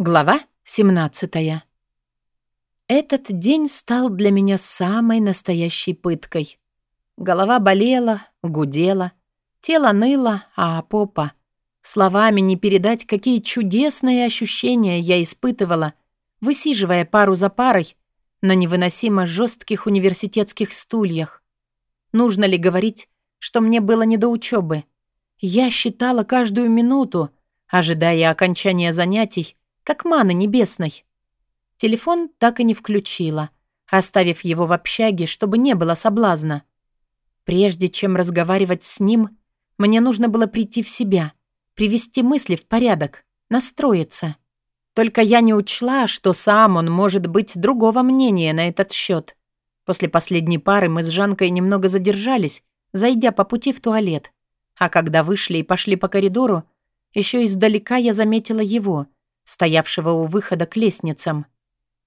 Глава 17 Этот день стал для меня самой настоящей пыткой. Голова болела, гудела, тело ныло, а попа... Словами не передать, какие чудесные ощущения я испытывала, высиживая пару за парой на невыносимо жестких университетских стульях. Нужно ли говорить, что мне было не до учебы? Я считала каждую минуту, ожидая окончания занятий, как маны небесной. Телефон так и не включила, оставив его в общаге, чтобы не было соблазна. Прежде чем разговаривать с ним, мне нужно было прийти в себя, привести мысли в порядок, настроиться. Только я не учла, что сам он может быть другого мнения на этот счет. После последней пары мы с Жанкой немного задержались, зайдя по пути в туалет. А когда вышли и пошли по коридору, еще издалека я заметила его — стоявшего у выхода к лестницам.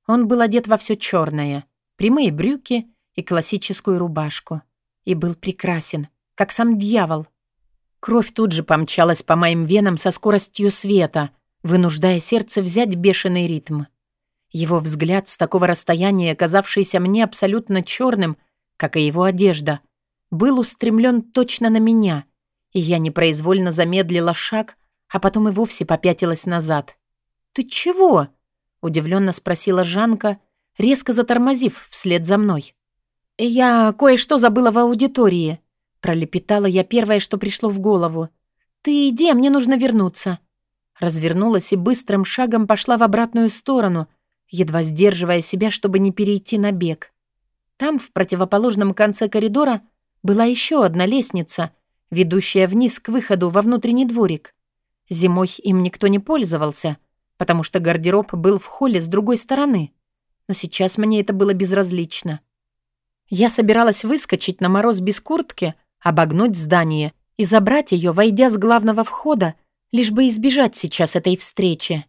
Он был одет во все черное, прямые брюки и классическую рубашку. И был прекрасен, как сам дьявол. Кровь тут же помчалась по моим венам со скоростью света, вынуждая сердце взять бешеный ритм. Его взгляд с такого расстояния, казавшийся мне абсолютно черным, как и его одежда, был устремлен точно на меня, и я непроизвольно замедлила шаг, а потом и вовсе попятилась назад. «Ты чего?» — удивленно спросила Жанка, резко затормозив вслед за мной. «Я кое-что забыла в аудитории», — пролепетала я первое, что пришло в голову. «Ты иди, мне нужно вернуться». Развернулась и быстрым шагом пошла в обратную сторону, едва сдерживая себя, чтобы не перейти на бег. Там, в противоположном конце коридора, была еще одна лестница, ведущая вниз к выходу во внутренний дворик. Зимой им никто не пользовался — потому что гардероб был в холле с другой стороны. Но сейчас мне это было безразлично. Я собиралась выскочить на мороз без куртки, обогнуть здание и забрать ее, войдя с главного входа, лишь бы избежать сейчас этой встречи.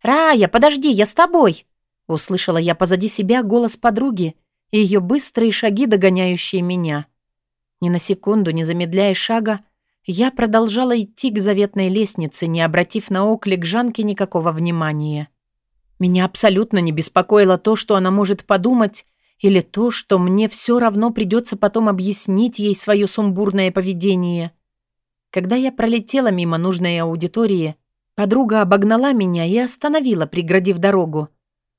«Рая, подожди, я с тобой!» Услышала я позади себя голос подруги и ее быстрые шаги, догоняющие меня. Ни на секунду, не замедляя шага, я продолжала идти к заветной лестнице, не обратив на оклик Жанки никакого внимания. Меня абсолютно не беспокоило то, что она может подумать, или то, что мне все равно придется потом объяснить ей свое сумбурное поведение. Когда я пролетела мимо нужной аудитории, подруга обогнала меня и остановила, преградив дорогу.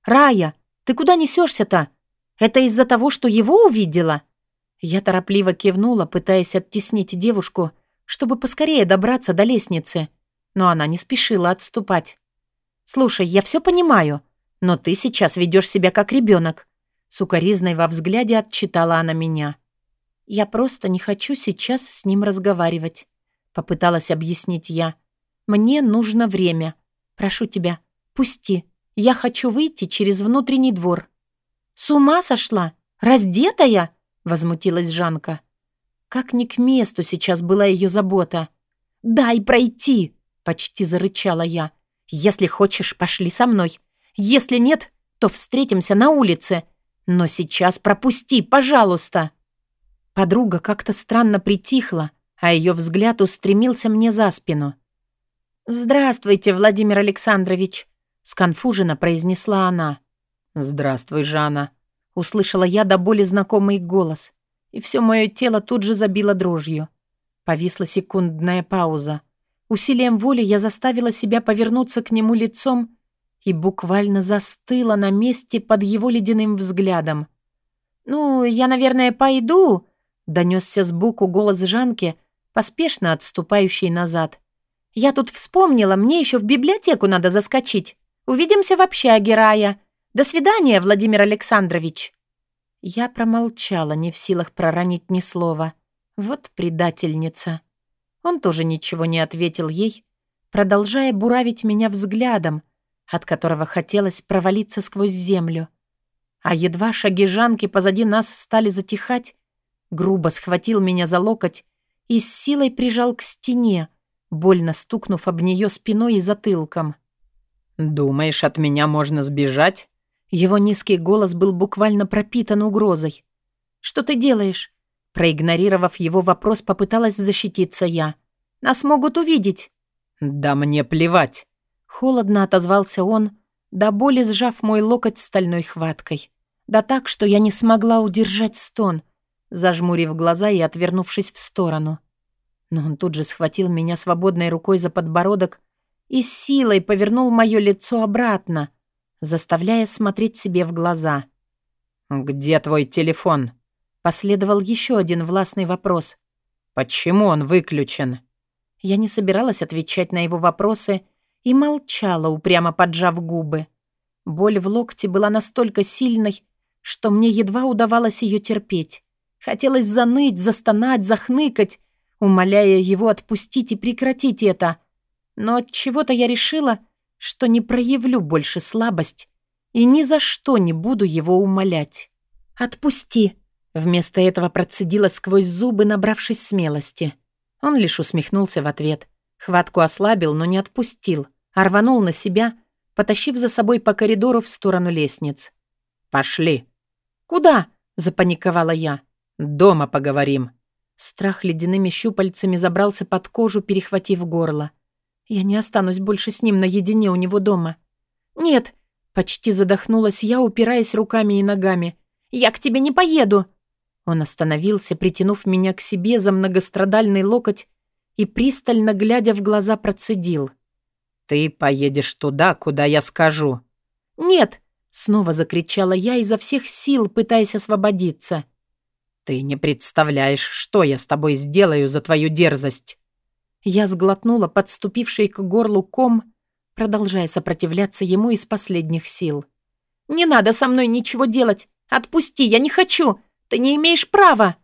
«Рая, ты куда несешься-то? Это из-за того, что его увидела?» Я торопливо кивнула, пытаясь оттеснить девушку, чтобы поскорее добраться до лестницы, но она не спешила отступать. «Слушай, я все понимаю, но ты сейчас ведешь себя как ребенок. Сукаризной во взгляде отчитала она меня. «Я просто не хочу сейчас с ним разговаривать», — попыталась объяснить я. «Мне нужно время. Прошу тебя, пусти. Я хочу выйти через внутренний двор». «С ума сошла? Раздетая?» — возмутилась Жанка. Как ни к месту сейчас была ее забота. «Дай пройти!» — почти зарычала я. «Если хочешь, пошли со мной. Если нет, то встретимся на улице. Но сейчас пропусти, пожалуйста!» Подруга как-то странно притихла, а ее взгляд устремился мне за спину. «Здравствуйте, Владимир Александрович!» — сконфуженно произнесла она. «Здравствуй, Жанна!» — услышала я до боли знакомый голос и все мое тело тут же забило дрожью. Повисла секундная пауза. Усилием воли я заставила себя повернуться к нему лицом и буквально застыла на месте под его ледяным взглядом. «Ну, я, наверное, пойду», — донесся сбоку голос Жанки, поспешно отступающий назад. «Я тут вспомнила, мне еще в библиотеку надо заскочить. Увидимся в общаге, Рая. До свидания, Владимир Александрович». Я промолчала, не в силах проронить ни слова. Вот предательница. Он тоже ничего не ответил ей, продолжая буравить меня взглядом, от которого хотелось провалиться сквозь землю. А едва шаги Жанки позади нас стали затихать, грубо схватил меня за локоть и с силой прижал к стене, больно стукнув об нее спиной и затылком. «Думаешь, от меня можно сбежать?» Его низкий голос был буквально пропитан угрозой. «Что ты делаешь?» Проигнорировав его вопрос, попыталась защититься я. «Нас могут увидеть». «Да мне плевать». Холодно отозвался он, до боли сжав мой локоть стальной хваткой. Да так, что я не смогла удержать стон, зажмурив глаза и отвернувшись в сторону. Но он тут же схватил меня свободной рукой за подбородок и силой повернул мое лицо обратно, заставляя смотреть себе в глаза. «Где твой телефон?» Последовал еще один властный вопрос. «Почему он выключен?» Я не собиралась отвечать на его вопросы и молчала, упрямо поджав губы. Боль в локте была настолько сильной, что мне едва удавалось ее терпеть. Хотелось заныть, застонать, захныкать, умоляя его отпустить и прекратить это. Но от чего-то я решила, что не проявлю больше слабость и ни за что не буду его умолять. «Отпусти!» Вместо этого процедила сквозь зубы, набравшись смелости. Он лишь усмехнулся в ответ. Хватку ослабил, но не отпустил, а рванул на себя, потащив за собой по коридору в сторону лестниц. «Пошли!» «Куда?» — запаниковала я. «Дома поговорим». Страх ледяными щупальцами забрался под кожу, перехватив горло. Я не останусь больше с ним наедине у него дома. «Нет!» — почти задохнулась я, упираясь руками и ногами. «Я к тебе не поеду!» Он остановился, притянув меня к себе за многострадальный локоть и, пристально глядя в глаза, процедил. «Ты поедешь туда, куда я скажу». «Нет!» Снова закричала я изо всех сил, пытаясь освободиться. «Ты не представляешь, что я с тобой сделаю за твою дерзость!» Я сглотнула подступивший к горлу ком, продолжая сопротивляться ему из последних сил. «Не надо со мной ничего делать! Отпусти, я не хочу! Ты не имеешь права!»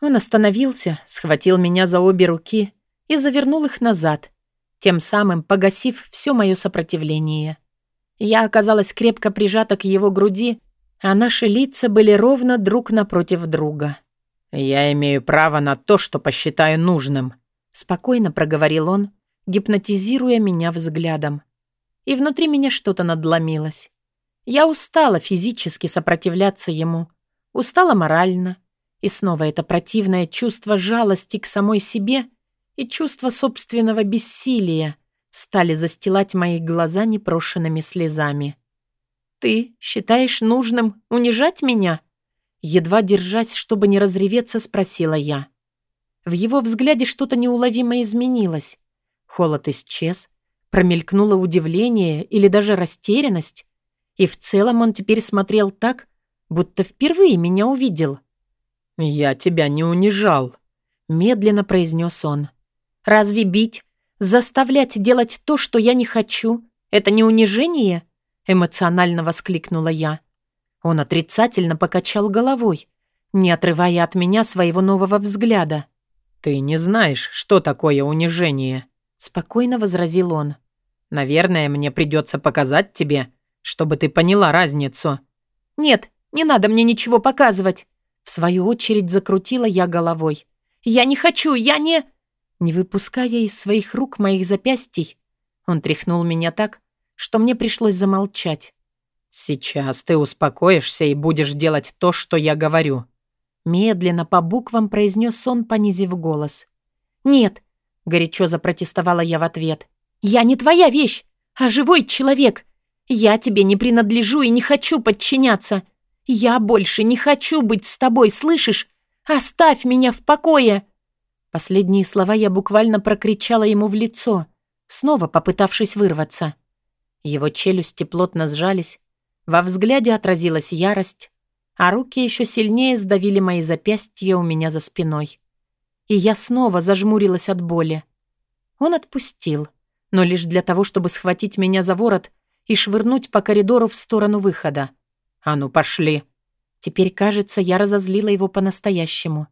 Он остановился, схватил меня за обе руки и завернул их назад, тем самым погасив все мое сопротивление. Я оказалась крепко прижата к его груди, а наши лица были ровно друг напротив друга. «Я имею право на то, что посчитаю нужным», — спокойно проговорил он, гипнотизируя меня взглядом. И внутри меня что-то надломилось. Я устала физически сопротивляться ему, устала морально, и снова это противное чувство жалости к самой себе и чувство собственного бессилия — стали застилать мои глаза непрошенными слезами. «Ты считаешь нужным унижать меня?» Едва держась, чтобы не разреветься, спросила я. В его взгляде что-то неуловимо изменилось. Холод исчез, промелькнуло удивление или даже растерянность, и в целом он теперь смотрел так, будто впервые меня увидел. «Я тебя не унижал», — медленно произнес он. «Разве бить «Заставлять делать то, что я не хочу, это не унижение?» — эмоционально воскликнула я. Он отрицательно покачал головой, не отрывая от меня своего нового взгляда. «Ты не знаешь, что такое унижение», — спокойно возразил он. «Наверное, мне придется показать тебе, чтобы ты поняла разницу». «Нет, не надо мне ничего показывать», — в свою очередь закрутила я головой. «Я не хочу, я не...» Не выпуская из своих рук моих запястий, он тряхнул меня так, что мне пришлось замолчать. «Сейчас ты успокоишься и будешь делать то, что я говорю». Медленно по буквам произнес он, понизив голос. «Нет», — горячо запротестовала я в ответ. «Я не твоя вещь, а живой человек. Я тебе не принадлежу и не хочу подчиняться. Я больше не хочу быть с тобой, слышишь? Оставь меня в покое!» Последние слова я буквально прокричала ему в лицо, снова попытавшись вырваться. Его челюсти плотно сжались, во взгляде отразилась ярость, а руки еще сильнее сдавили мои запястья у меня за спиной. И я снова зажмурилась от боли. Он отпустил, но лишь для того, чтобы схватить меня за ворот и швырнуть по коридору в сторону выхода. «А ну, пошли!» Теперь, кажется, я разозлила его по-настоящему.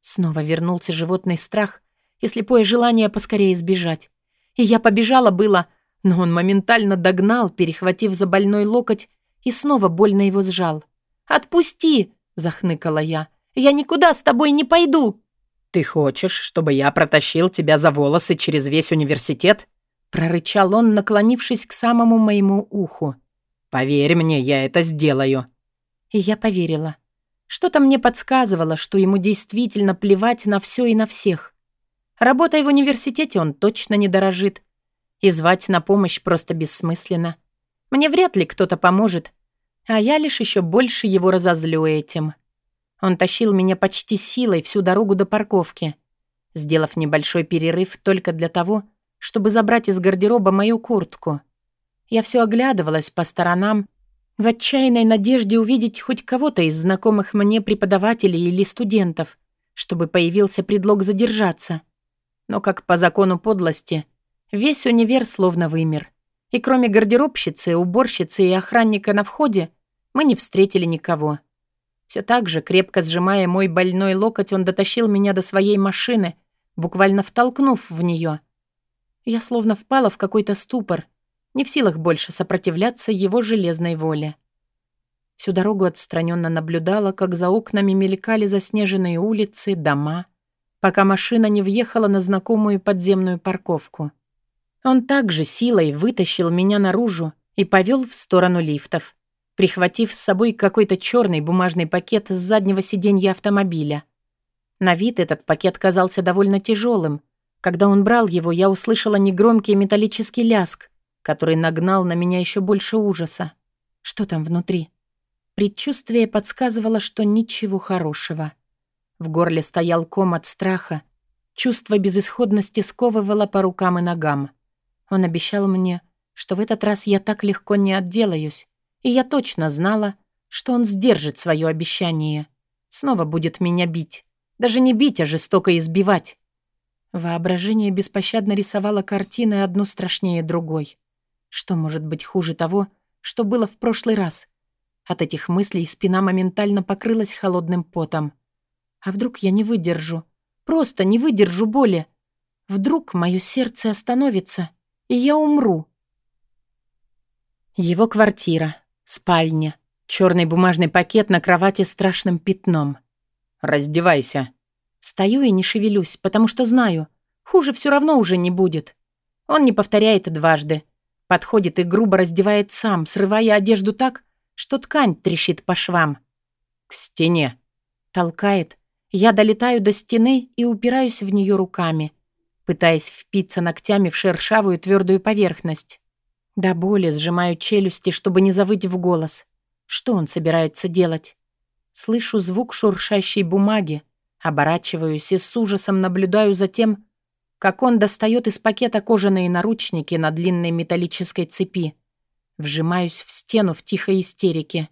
Снова вернулся животный страх и слепое желание поскорее сбежать. И я побежала было, но он моментально догнал, перехватив за больной локоть, и снова больно его сжал. «Отпусти!» — захныкала я. «Я никуда с тобой не пойду!» «Ты хочешь, чтобы я протащил тебя за волосы через весь университет?» прорычал он, наклонившись к самому моему уху. «Поверь мне, я это сделаю». И я поверила. Что-то мне подсказывало, что ему действительно плевать на все и на всех. Работой в университете он точно не дорожит. И звать на помощь просто бессмысленно. Мне вряд ли кто-то поможет, а я лишь еще больше его разозлю этим. Он тащил меня почти силой всю дорогу до парковки, сделав небольшой перерыв только для того, чтобы забрать из гардероба мою куртку. Я все оглядывалась по сторонам, в отчаянной надежде увидеть хоть кого-то из знакомых мне преподавателей или студентов, чтобы появился предлог задержаться. Но как по закону подлости, весь универ словно вымер. И кроме гардеробщицы, уборщицы и охранника на входе, мы не встретили никого. Все так же, крепко сжимая мой больной локоть, он дотащил меня до своей машины, буквально втолкнув в нее. Я словно впала в какой-то ступор, не в силах больше сопротивляться его железной воле. Всю дорогу отстраненно наблюдала, как за окнами мелькали заснеженные улицы, дома, пока машина не въехала на знакомую подземную парковку. Он также силой вытащил меня наружу и повел в сторону лифтов, прихватив с собой какой-то черный бумажный пакет с заднего сиденья автомобиля. На вид этот пакет казался довольно тяжелым. Когда он брал его, я услышала негромкий металлический ляск, который нагнал на меня еще больше ужаса. Что там внутри? Предчувствие подсказывало, что ничего хорошего. В горле стоял ком от страха. Чувство безысходности сковывало по рукам и ногам. Он обещал мне, что в этот раз я так легко не отделаюсь, и я точно знала, что он сдержит свое обещание. Снова будет меня бить. Даже не бить, а жестоко избивать. Воображение беспощадно рисовало картины одну страшнее другой. Что может быть хуже того, что было в прошлый раз? От этих мыслей спина моментально покрылась холодным потом. А вдруг я не выдержу? Просто не выдержу боли. Вдруг мое сердце остановится, и я умру. Его квартира, спальня, черный бумажный пакет на кровати с страшным пятном. «Раздевайся». Стою и не шевелюсь, потому что знаю, хуже все равно уже не будет. Он не повторяет дважды. Подходит и грубо раздевает сам, срывая одежду так, что ткань трещит по швам. «К стене». Толкает. Я долетаю до стены и упираюсь в нее руками пытаясь впиться ногтями в шершавую твердую поверхность. До боли сжимаю челюсти, чтобы не завыть в голос. Что он собирается делать? Слышу звук шуршащей бумаги, оборачиваюсь и с ужасом наблюдаю за тем, как он достает из пакета кожаные наручники на длинной металлической цепи. Вжимаюсь в стену в тихой истерике.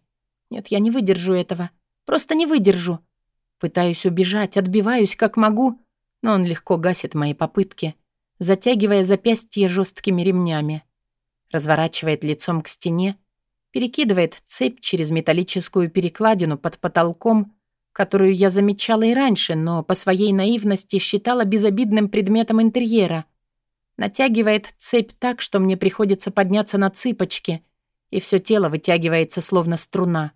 Нет, я не выдержу этого. Просто не выдержу. Пытаюсь убежать, отбиваюсь как могу, но он легко гасит мои попытки, затягивая запястье жесткими ремнями. Разворачивает лицом к стене, перекидывает цепь через металлическую перекладину под потолком, которую я замечала и раньше, но по своей наивности считала безобидным предметом интерьера. Натягивает цепь так, что мне приходится подняться на цыпочки, и все тело вытягивается словно струна.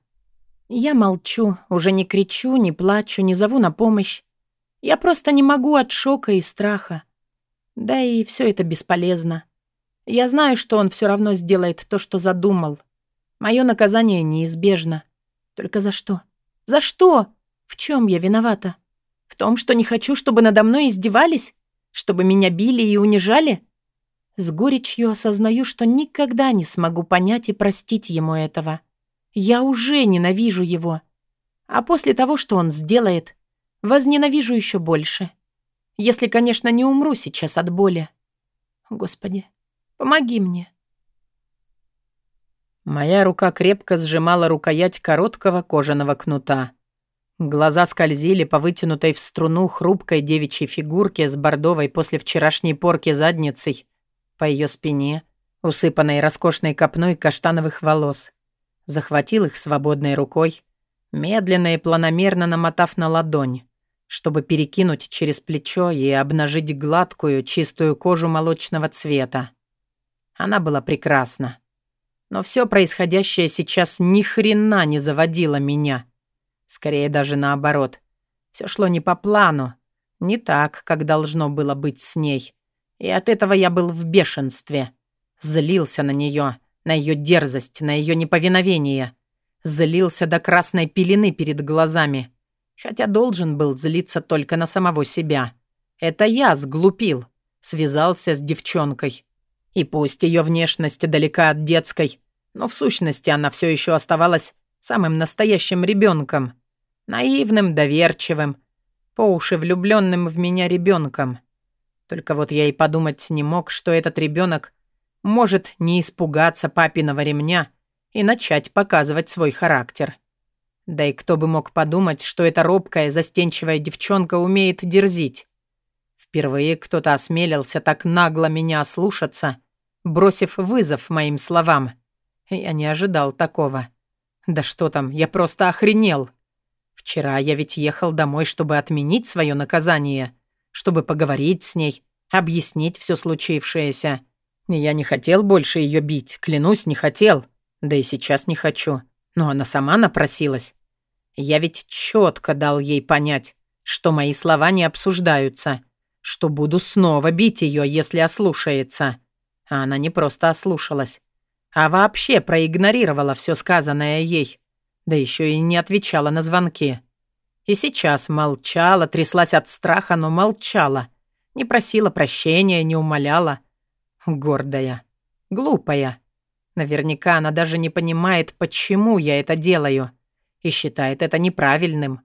Я молчу, уже не кричу, не плачу, не зову на помощь. Я просто не могу от шока и страха. Да и все это бесполезно. Я знаю, что он все равно сделает то, что задумал. Мое наказание неизбежно. Только за что? За что? В чем я виновата? В том, что не хочу, чтобы надо мной издевались? Чтобы меня били и унижали? С горечью осознаю, что никогда не смогу понять и простить ему этого. Я уже ненавижу его. А после того, что он сделает, Возненавижу еще больше. Если, конечно, не умру сейчас от боли. Господи, помоги мне. Моя рука крепко сжимала рукоять короткого кожаного кнута. Глаза скользили по вытянутой в струну хрупкой девичьей фигурке с бордовой после вчерашней порки задницей, по ее спине, усыпанной роскошной копной каштановых волос. Захватил их свободной рукой, медленно и планомерно намотав на ладонь чтобы перекинуть через плечо и обнажить гладкую, чистую кожу молочного цвета. Она была прекрасна. Но все происходящее сейчас ни хрена не заводило меня. Скорее даже наоборот. Все шло не по плану, не так, как должно было быть с ней. И от этого я был в бешенстве. Злился на нее, на ее дерзость, на ее неповиновение. Злился до красной пелены перед глазами — Хотя должен был злиться только на самого себя. Это я сглупил, связался с девчонкой. И пусть ее внешность далека от детской, Но в сущности она все еще оставалась самым настоящим ребенком, наивным, доверчивым, по уши влюбленным в меня ребенком. Только вот я и подумать не мог, что этот ребенок может не испугаться папиного ремня и начать показывать свой характер. Да и кто бы мог подумать, что эта робкая, застенчивая девчонка умеет дерзить. Впервые кто-то осмелился так нагло меня ослушаться, бросив вызов моим словам. Я не ожидал такого. Да что там, я просто охренел. Вчера я ведь ехал домой, чтобы отменить свое наказание, чтобы поговорить с ней, объяснить все случившееся. Я не хотел больше ее бить, клянусь, не хотел. Да и сейчас не хочу. Но она сама напросилась. Я ведь четко дал ей понять, что мои слова не обсуждаются, что буду снова бить ее, если ослушается. А она не просто ослушалась, а вообще проигнорировала все сказанное ей, да еще и не отвечала на звонки. И сейчас молчала, тряслась от страха, но молчала. Не просила прощения, не умоляла. Гордая. Глупая. Наверняка она даже не понимает, почему я это делаю и считает это неправильным.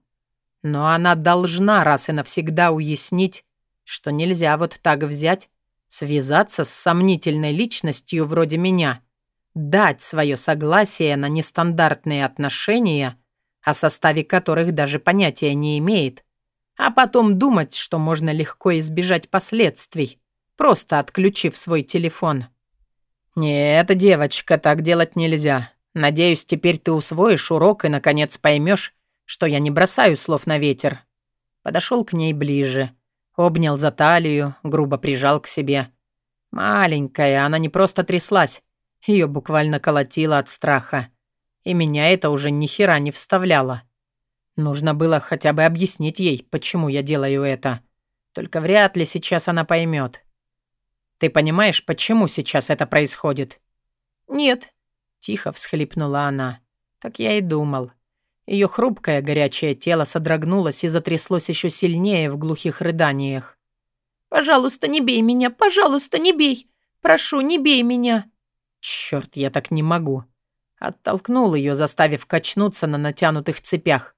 Но она должна раз и навсегда уяснить, что нельзя вот так взять, связаться с сомнительной личностью вроде меня, дать свое согласие на нестандартные отношения, о составе которых даже понятия не имеет, а потом думать, что можно легко избежать последствий, просто отключив свой телефон. «Нет, девочка, так делать нельзя. Надеюсь, теперь ты усвоишь урок и, наконец, поймешь, что я не бросаю слов на ветер». Подошел к ней ближе, обнял за талию, грубо прижал к себе. Маленькая, она не просто тряслась, ее буквально колотило от страха. И меня это уже ни хера не вставляло. Нужно было хотя бы объяснить ей, почему я делаю это. Только вряд ли сейчас она поймет. Ты понимаешь, почему сейчас это происходит? Нет, Тихо всхлипнула она. Так я и думал. Ее хрупкое горячее тело содрогнулось и затряслось еще сильнее в глухих рыданиях. «Пожалуйста, не бей меня! Пожалуйста, не бей! Прошу, не бей меня!» Черт, я так не могу!» Оттолкнул ее, заставив качнуться на натянутых цепях.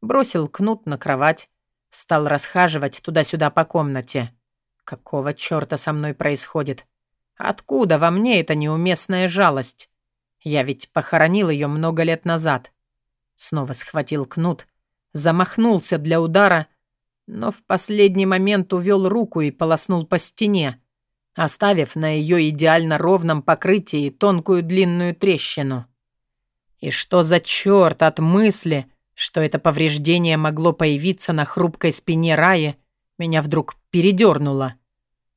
Бросил кнут на кровать. Стал расхаживать туда-сюда по комнате. Какого черта со мной происходит? Откуда во мне эта неуместная жалость? Я ведь похоронил ее много лет назад. Снова схватил кнут, замахнулся для удара, но в последний момент увел руку и полоснул по стене, оставив на ее идеально ровном покрытии тонкую длинную трещину. И что за черт от мысли, что это повреждение могло появиться на хрупкой спине Раи, меня вдруг передернуло.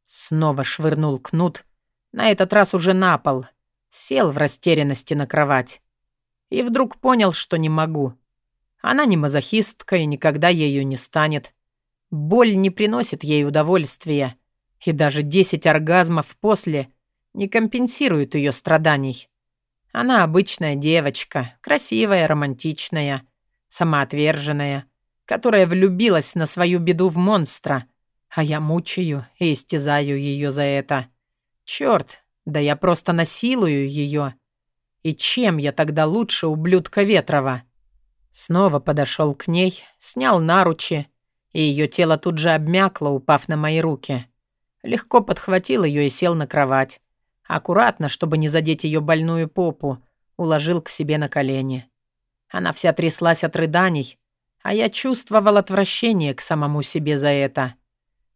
Снова швырнул кнут, на этот раз уже на пол — Сел в растерянности на кровать. И вдруг понял, что не могу. Она не мазохистка и никогда ею не станет. Боль не приносит ей удовольствия. И даже десять оргазмов после не компенсируют ее страданий. Она обычная девочка, красивая, романтичная, самоотверженная, которая влюбилась на свою беду в монстра, а я мучаю и истязаю ее за это. Черт, да я просто насилую ее. И чем я тогда лучше ублюдка Ветрова? Снова подошел к ней, снял наручи, и ее тело тут же обмякло, упав на мои руки. Легко подхватил ее и сел на кровать. Аккуратно, чтобы не задеть ее больную попу, уложил к себе на колени. Она вся тряслась от рыданий, а я чувствовал отвращение к самому себе за это.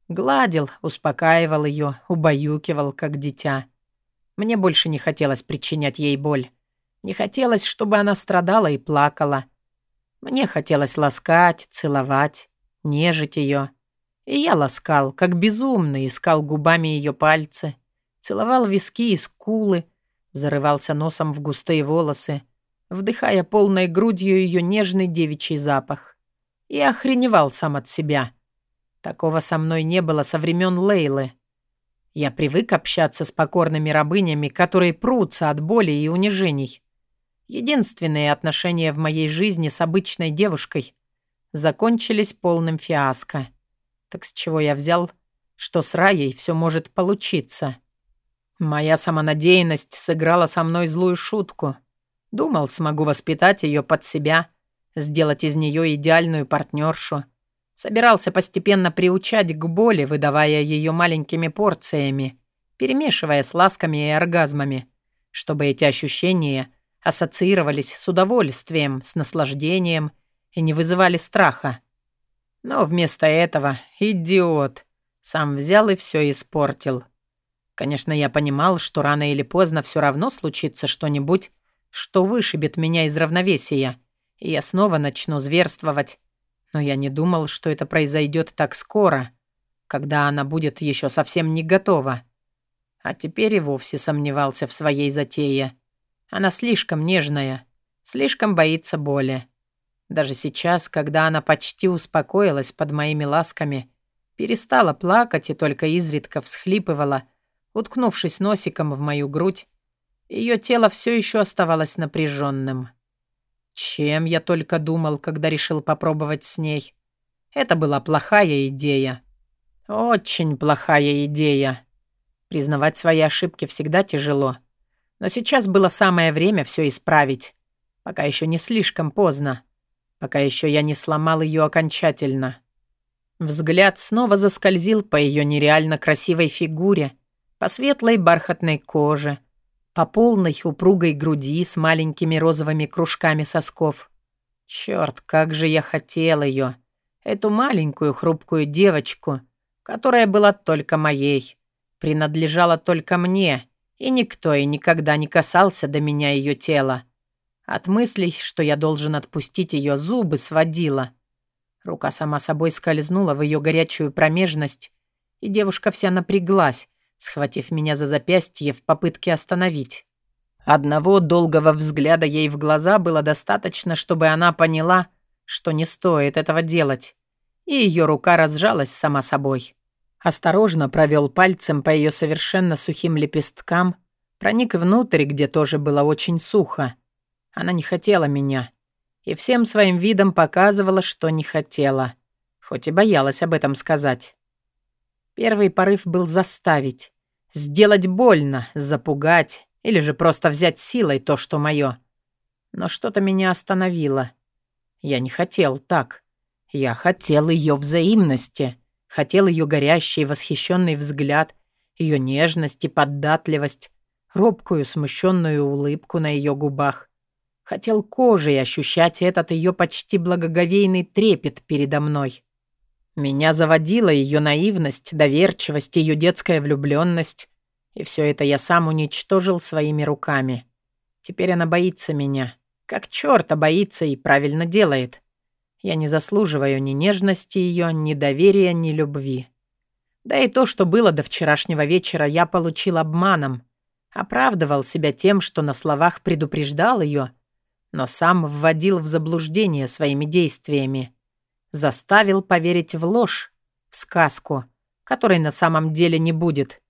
Гладил, успокаивал ее, убаюкивал, как дитя. Мне больше не хотелось причинять ей боль. Не хотелось, чтобы она страдала и плакала. Мне хотелось ласкать, целовать, нежить ее. И я ласкал, как безумный, искал губами ее пальцы, целовал виски и скулы, зарывался носом в густые волосы, вдыхая полной грудью ее нежный девичий запах. И охреневал сам от себя. Такого со мной не было со времен Лейлы. Я привык общаться с покорными рабынями, которые прутся от боли и унижений. Единственные отношения в моей жизни с обычной девушкой закончились полным фиаско. Так с чего я взял, что с Раей все может получиться? Моя самонадеянность сыграла со мной злую шутку. Думал, смогу воспитать ее под себя, сделать из нее идеальную партнершу. Собирался постепенно приучать к боли, выдавая ее маленькими порциями, перемешивая с ласками и оргазмами, чтобы эти ощущения ассоциировались с удовольствием, с наслаждением и не вызывали страха. Но вместо этого идиот сам взял и все испортил. Конечно, я понимал, что рано или поздно все равно случится что-нибудь, что вышибет меня из равновесия, и я снова начну зверствовать. Но я не думал, что это произойдет так скоро, когда она будет еще совсем не готова. А теперь и вовсе сомневался в своей затее. Она слишком нежная, слишком боится боли. Даже сейчас, когда она почти успокоилась под моими ласками, перестала плакать и только изредка всхлипывала, уткнувшись носиком в мою грудь, ее тело все еще оставалось напряженным. Чем я только думал, когда решил попробовать с ней. Это была плохая идея. Очень плохая идея. Признавать свои ошибки всегда тяжело. Но сейчас было самое время все исправить. Пока еще не слишком поздно пока еще я не сломал ее окончательно. Взгляд снова заскользил по ее нереально красивой фигуре, по светлой бархатной коже, по полной упругой груди с маленькими розовыми кружками сосков. Черт, как же я хотел ее, эту маленькую хрупкую девочку, которая была только моей, принадлежала только мне, и никто и никогда не касался до меня ее тела. От мыслей, что я должен отпустить ее, зубы сводила. Рука сама собой скользнула в ее горячую промежность, и девушка вся напряглась, схватив меня за запястье в попытке остановить. Одного долгого взгляда ей в глаза было достаточно, чтобы она поняла, что не стоит этого делать, и ее рука разжалась сама собой. Осторожно провел пальцем по ее совершенно сухим лепесткам, проник внутрь, где тоже было очень сухо, она не хотела меня. И всем своим видом показывала, что не хотела. Хоть и боялась об этом сказать. Первый порыв был заставить. Сделать больно, запугать или же просто взять силой то, что моё. Но что-то меня остановило. Я не хотел так. Я хотел её взаимности. Хотел её горящий, восхищенный взгляд, её нежность и податливость, робкую, смущенную улыбку на её губах. Хотел кожей ощущать этот ее почти благоговейный трепет передо мной. Меня заводила ее наивность, доверчивость, ее детская влюбленность. И все это я сам уничтожил своими руками. Теперь она боится меня. Как черта боится и правильно делает. Я не заслуживаю ни нежности ее, ни доверия, ни любви. Да и то, что было до вчерашнего вечера, я получил обманом. Оправдывал себя тем, что на словах предупреждал ее, но сам вводил в заблуждение своими действиями. Заставил поверить в ложь, в сказку, которой на самом деле не будет.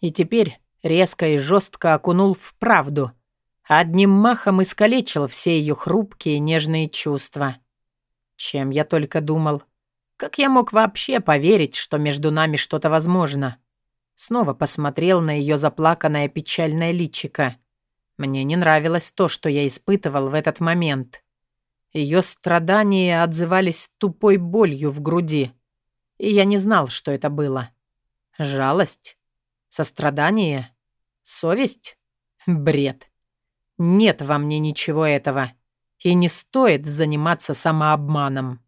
И теперь резко и жестко окунул в правду. Одним махом искалечил все ее хрупкие нежные чувства. Чем я только думал. Как я мог вообще поверить, что между нами что-то возможно? Снова посмотрел на ее заплаканное печальное личико. Мне не нравилось то, что я испытывал в этот момент. Ее страдания отзывались тупой болью в груди, и я не знал, что это было. Жалость? Сострадание? Совесть? Бред. Нет во мне ничего этого, и не стоит заниматься самообманом.